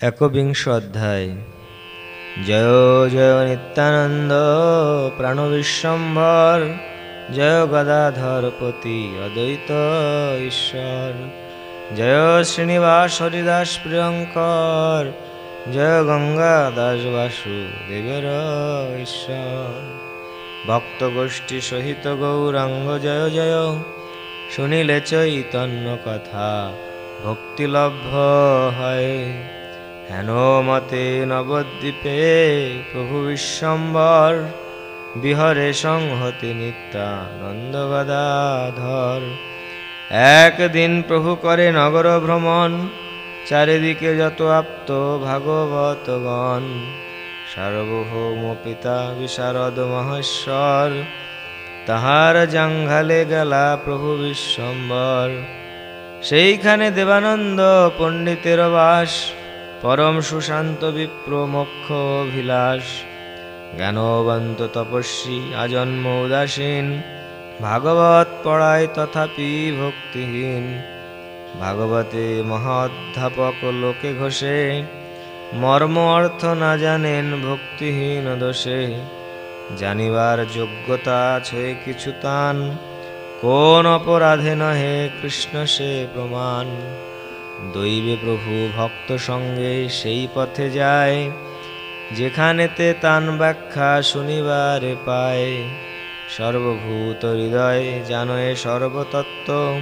একবিংশ অধ্যায়। জয় জয় নিত্যানন্দ প্রাণ বিশ্বম্ভর। জয় গদাধর পতি অদ্বৈত ঈশ্বর। জয় শ্রীনিবাস হরিদাস প্রিয়ঙ্কর। জয় গঙ্গা দাস বাসু দেবের ঈশ্বর। ভক্ত গোষ্ঠী সহিত গৌরাঙ্গ, জয় জয়। শুনিলে চৈতন্য কথা ভক্তিলভ্য হয়। হেন মতে নবদ্বীপে প্রভু বিশ্বম্বর, বিহরে সংহতি নিত্যানন্দ গদাধর একদিন প্রভু করে নগর ভ্রমণ, চারিদিকে যত আপ্ত ভাগবতগণ। সার্বভৌম পিতা বিশারদ মহেশ্বর, তাহার জাঙ্ঘালে গেলা প্রভু বিশ্বম্বর। সেইখানে দেবানন্দ পণ্ডিতের বাস পরম সুশান্ত বিপ্র মোক্ষ অভিলাষ। জ্ঞানবন্ত তপস্বী, আজন্ম উদাসীন। ভাগবত পড়ায় তথাপি ভক্তিহীন। ভাগবতে মহাধ্যাপক লোকে ঘোষে। মর্ম অর্থ না জানেন ভক্তিহীন দোষে। জানিবার যোগ্যতা ছয়ে কিছু তান। কোন অপরাধে নহে কৃষ্ণ সে প্রমাণ। দৈবে প্রভু ভক্ত সঙ্গে সেই পথে যায়, যেখানেতে তান ব্যাখ্যা শুনিবারে পায়। সর্বভূত হৃদয় জানয়ে সর্বতত্ত্ব,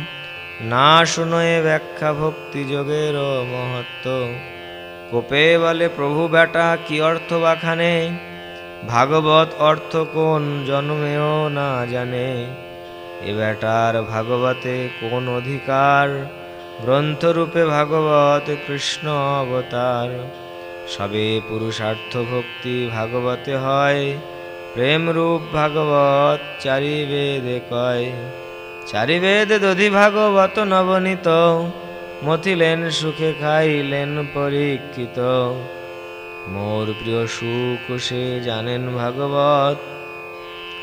না শুনয়ে ব্যাখ্যা ভক্তি যোগের মহত্ব কোপে বলে, প্রভু বেটা কি অর্থ বাখানে? ভাগবত অর্থ কোন জন্মেও না জানে। এ বেটার ভাগবতে কোন অধিকার? গ্রন্থরূপে ভাগবত কৃষ্ণ অবতার। সবে পুরুষার্থ ভক্তি ভাগবতে হয়। প্রেম রূপ ভাগবত চারি বেদে কয়। চারি বেদ দধি ভাগবত নবনীত। মথিলেন সুখে খাইলেন পরীক্ষিত। মোর প্রিয় সুখ সে জানেন ভাগবত।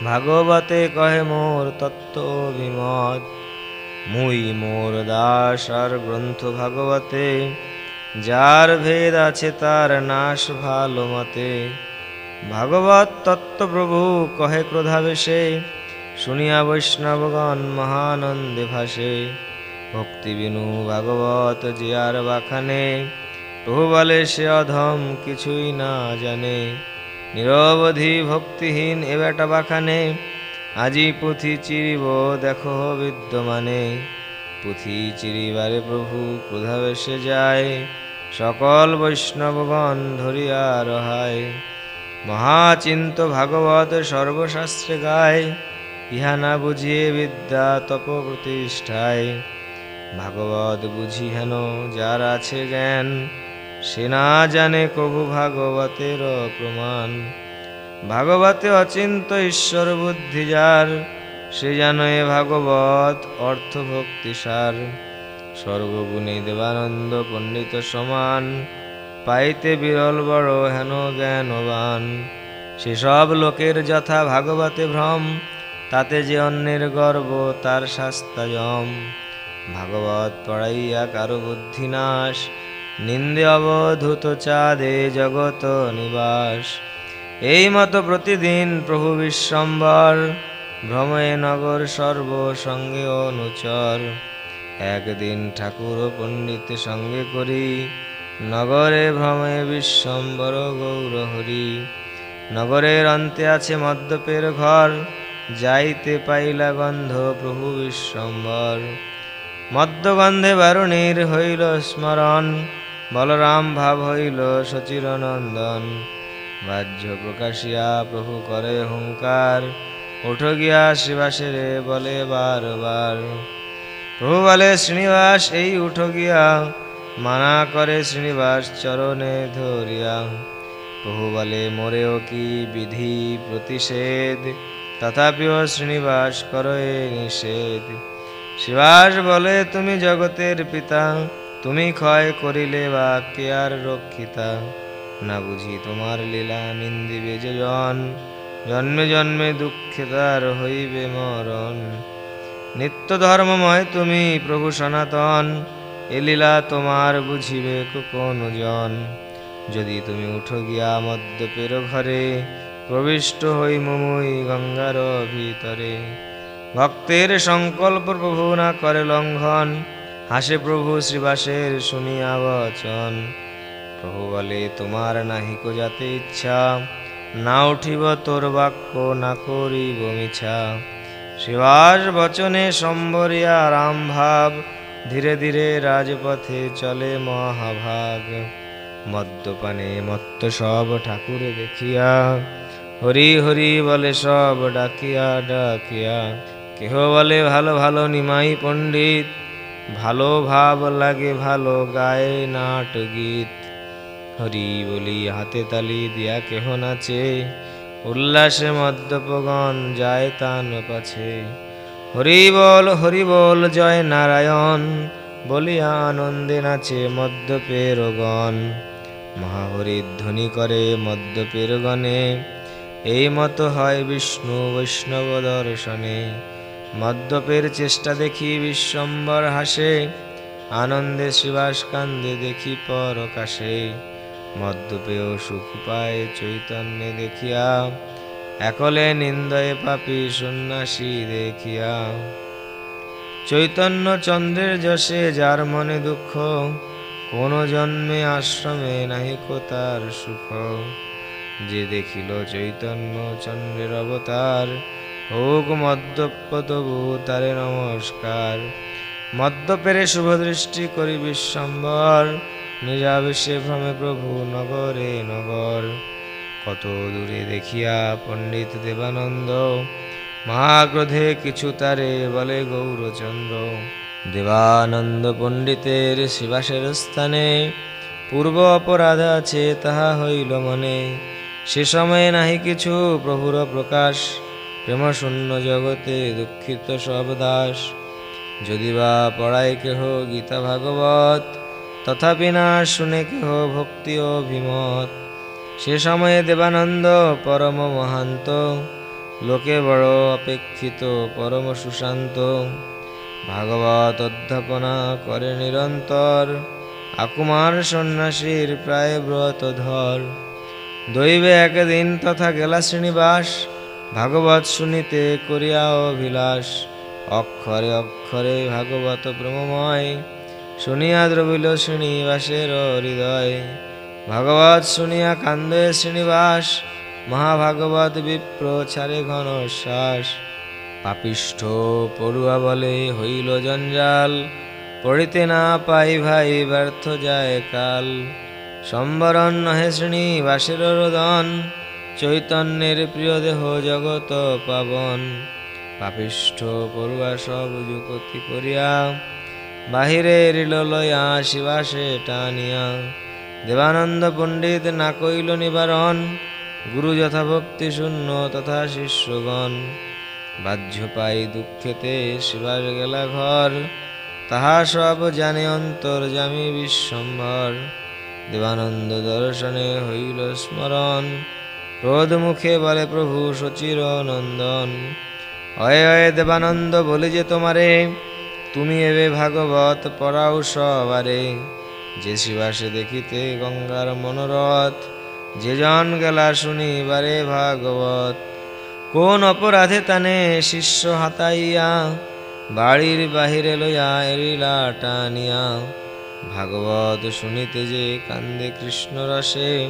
ভাগবতে কহে মোর তত্ত্ব বিমত। মুই মোর দাস আর গ্রন্থ ভাগবতে, যার ভেদ আছে তার নাশ ভালো মতে। ভাগবত তত্ত্ব প্রভু কহে ক্রোধাবেশে, শুনিয়া বৈষ্ণবগণ মহানন্দে ভাসে। ভক্তি বিনু ভাগবত আর বাখানে, প্রভু বলে সে অধম কিছুই না জানে। নিরবধি ভক্তিহীন এ বেটা বাখানে আজি পুঁথি চিরিব, দেখো বিদ্যমানে। পুঁথি চিরিবারে প্রভু ক্রোধাবেশে যায়। সকল বৈষ্ণবগণ ধরিয়া রহায়। মহাচিন্ত ভাগবত সর্বশাস্ত্রে গায়, ইহা না বুঝিয়ে বিদ্যা তপ প্রতিষ্ঠায়। ভাগবত বুঝি হেন, যার আছে জ্ঞান, সে না জানে কবু ভাগবতের প্রমাণ। ভাগবতে অচিন্ত ঈশ্বর বুদ্ধি যার, সে যেন এ ভাগবত অর্থ ভক্তি সার। সর্বগুণে দেবানন্দ পণ্ডিত সমান, পাইতে বিরল বড় হেন জ্ঞানবান সেসব লোকের যথা ভাগবতে ভ্রম, তাতে যে অন্যের গর্ব তার শাস্তায়ম ভাগবত পড়াইয়া কারও বুদ্ধি নাশ, নিন্দে অবধূত চাঁদে জগত নিবাস। এই মতো প্রতিদিন প্রভু বিশ্বম্বর ভ্রমে নগর সর্ব সঙ্গে অনুচর। একদিন ঠাকুর ও পণ্ডিত সঙ্গে করি, নগরে ভ্রমে বিশ্বম্বর গৌর হরি নগরের অন্তে আছে মদ্যপের ঘর, যাইতে পাইলা গন্ধ প্রভু বিশ্বম্বর। মদ্যগন্ধে বারুণীর হইল স্মরণ, বলরাম ভাব হইল সচিরনন্দন। বাহ্য প্রকাশিয়া প্রভু করে হুঙ্কার। উঠ গিয়া শিবাসেরে বলে বারবার। প্রভু বলে, শ্রীনিবাস, এই উঠ গিয়া। মানা করে শ্রীনিবাস চরণে ধরিয়া। প্রভু বলে, মোরেও কি বিধি প্রতিষেধ? তথাপিও শ্রীনিবাস করে নিষেধ। শিবাস বলে, তুমি জগতের পিতা, তুমি ক্ষয় করিলে বা কে আর রক্ষিতা? না বুঝি তোমার লীলা নিন্দিবে যে জন জন্মে জন্মে দুঃখে তার হইবে মরণ। নিত্য ধর্মময় তুমি প্রভু সনাতন, এ লীলা তোমার বুঝিবে কোন জন যদি তুমি উঠো গিয়া মদ্যপের ঘরে, প্রবিষ্ট হই মুমুই গঙ্গার ভিতরে। ভক্তের সংকল্প প্রভু না করে লঙ্ঘন, হাসে প্রভু শ্রীবাসের শুনিয়া বচন। প্রভু বলে, তোমার নাহিক যাতে ইচ্ছা। না উঠিব তোর বাক্য, না করিব মিছা। শিবাস বচনে সম্বরিয়া রাম ভাব ধীরে ধীরে রাজপথে চলে মহাভাগ। মদ্যপানে মত্ত সব ঠাকুর দেখিয়া, হরি হরি বলে সব ডাকিয়া ডাকিয়া। কেহ বলে, ভালো ভালো নিমাই পণ্ডিত। ভালো ভাব লাগে, ভালো গায়ে নাট গীত। হরি বলি হাতে তালি দিয়া কেহ নাচে। উল্লাসে মদ্যপগণ যায় তান পাছে। হরি বল হরি বল, জয় নারায়ণ, বলিয়া আনন্দে নাচে মদ্যপের গণ মহাহরির ধ্বনি করে মদ্যপের গণে এই মতো হয় বিষ্ণু বৈষ্ণব দর্শনে। মদ্যপের চেষ্টা দেখি বিশ্বম্বর হাসে। আনন্দে শিবাস কান্দে দেখি পরকাশে। মদ্যপেয় সুখ পায় চৈতন্যে দেখিয়া, একলে নিন্দয়ে পাপি সন্ন্যাসী দেখিয়া। চৈতন্য চন্দ্রের যশে যার মনে দুঃখ, কোন জন্মে আশ্রমে নাহিক তার সুখ। যে দেখিল চৈতন্য চন্দ্রের অবতার, হোক মদ্যপ তবু তারে নমস্কার। মদ্যপেরে শুভ দৃষ্টি করি বিশ্বম্বর নিরাবেশে ভ্রমে প্রভু নগরে নগর। কত দূরে দেখিয়া পণ্ডিত দেবানন্দ, মহাক্রোধে কিছু তারে বলে গৌরচন্দ্র। দেবানন্দ পণ্ডিতের শিবাসের স্থানে পূর্ব অপরাধ আছে তাহা হইল মনে। সে সময়ে নাহি কিছু প্রভুর প্রকাশ প্রেম শূন্য জগতে দুঃখিত সব দাস। যদি বা পড়ায় কেহ গীতা ভাগবত তথাপি না শুনে কেহ ভক্তি অভিমত। সে সময়ে দেবানন্দ পরম মহান্ত, লোকে বড় অপেক্ষিত, পরম সুশান্ত। ভাগবত অধ্যাপনা করে নিরন্তর, আকুমার সন্ন্যাসীর প্রায় ব্রত ধর। দৈবে একদিন তথা গেলা শ্রীনিবাস, ভাগবত শুনিতে করিয়া অভিলাষ। অক্ষরে অক্ষরে ভাগবত প্রেমময় শুনিয়া দ্রবিল শ্রীনিবাসের হৃদয়। ভাগবত শুনিয়া কান্দে শ্রীনিবাস, মহাভাগবত বিপ্র ছাড়ে ঘন শ্বাস। পাপিষ্ঠ পড়ুয়া বলে হইল জঞ্জাল, পড়িতে না পাই ভাই ব্যর্থ যায় কাল। সম্বরণ নহে শ্রীনিবাসের রোদন, চৈতন্যের প্রিয় দেহ জগত পাবন। পাপিষ্ঠ পড়ুয়া সব যুগতি করিয়া বাহিরে রিল লয়া শিবাসে টানিয়া দেবানন্দ পণ্ডিত না কইল নিবারণ, গুরু যথা ভক্তি শূন্য তথা শিষ্যগণ। বাহ্য পাই দুঃখেতে শিবার গেলা ঘর, তাহা সব জানে অন্তর জামি বিশ্বম্ভর। দেবানন্দ দর্শনে হইল স্মরণ, ক্রোধ মুখে বলে প্রভু সচির নন্দন অয়ে অয়ে দেবানন্দ বলি যে তোমারে তুমি এবে ভাগবত পড়াও সবারে। যে শিবাসে দেখিতে গঙ্গার মনোরথ, যে জন গেলা শুনিবারে ভাগবত। কোন অপরাধে তানে শিষ্য হাতাইয়া, বাড়ির বাহিরে লইয়া এরিলা টানিয়া। ভাগবত শুনিতে যে কান্দে কৃষ্ণ রসে,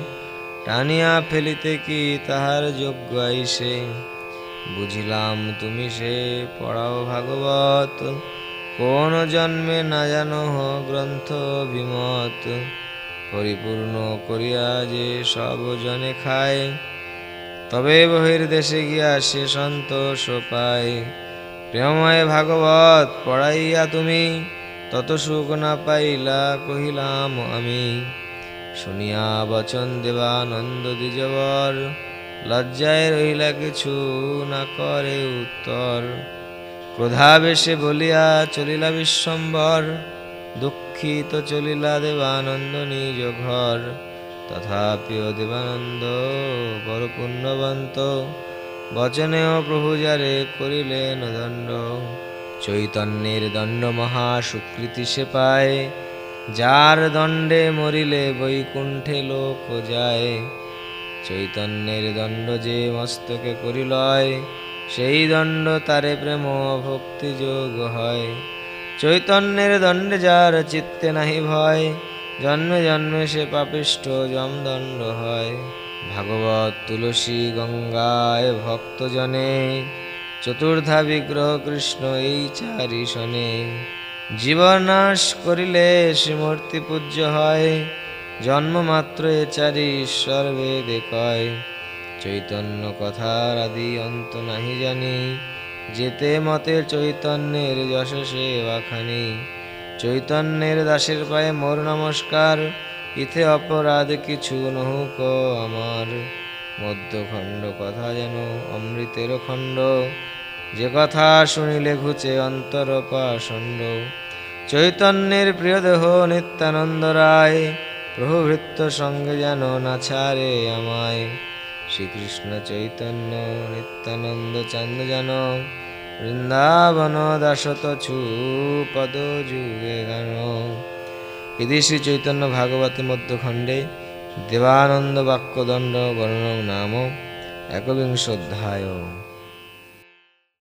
টানিয়া ফেলিতে কি তাহার যোগ্য আইসে? বুঝিলাম তুমি সে পড়াও ভাগবত। কোন জন্মে না জানো গ্রন্থ বিমত, পরিপূর্ণ করিয়া যে সব জনে খায়, তবে বহির্দেশে গিয়া সে সন্তোষ পায়। প্রেমময় ভাগবত, পড়াইয়া তুমি, তত সুখ না পাইলা কহিলাম আমি। শুনিয়া বচন দেবানন্দ দ্বিজবর, লজ্জায় রহিলা কিছু না করে উত্তর। ক্রোধাবেশে বলিয়া চলিলা বিশ্বম্বর, দুঃখিত চলিলা দেবানন্দ নিজ ঘর। তথাপিও দেবানন্দ বড় পুণ্যবন্ত বচনেও প্রভু যারে করিলেন দণ্ড। চৈতন্যের দণ্ড মহা সুকৃতি সে পায়, যার দণ্ডে মরিলে বৈকুণ্ঠে লোক যায়। চৈতন্যের দণ্ড যে মস্তকে করিলয় সেই দণ্ড তারে প্রেম ভক্তি যোগ হয়। চৈতন্যের দণ্ডে যার চিত্তে নাহি ভয়, জন্মে জন্মে সে পাপিষ্ঠ জমদণ্ড হয়। ভাগবত তুলসী গঙ্গায় ভক্তজনে, চতুর্ধা বিগ্রহ কৃষ্ণ এই চারি শনে। জীবনাশ করিলে শ্রীমূর্তি পূজ্য হয় জন্ম মাত্র এ চারি ঈশ্বর বেদে কয় চৈতন্য কথার আদি অন্ত নাহি জানি, যেতে মতে চৈতন্যের যশসে বাখানি চৈতন্যের দাসের পায়ে মোর নমস্কার, ইথে অপরাধ কিছু নহুক আমার। মধ্যখণ্ড কথা যেন অমৃতের খণ্ড, যে কথা শুনিলে ঘুচে অন্তর পাষণ্ড। চৈতন্যের প্রিয় দেহ নিত্যানন্দ রায় প্রভৃত্য সঙ্গে যেন না ছাড়ে আমায়। শ্রীকৃষ্ণ চৈতন্য নিত্যানন্দ চন্দ জন বৃন্দাবন দাসত ছু পদ যুগে গান। এদি শ্রী চৈতন্য ভাগবতী মধ্যখণ্ডে দেবানন্দ বাক্যদণ্ড বর্ণ নাম একবিংশোধ্যায়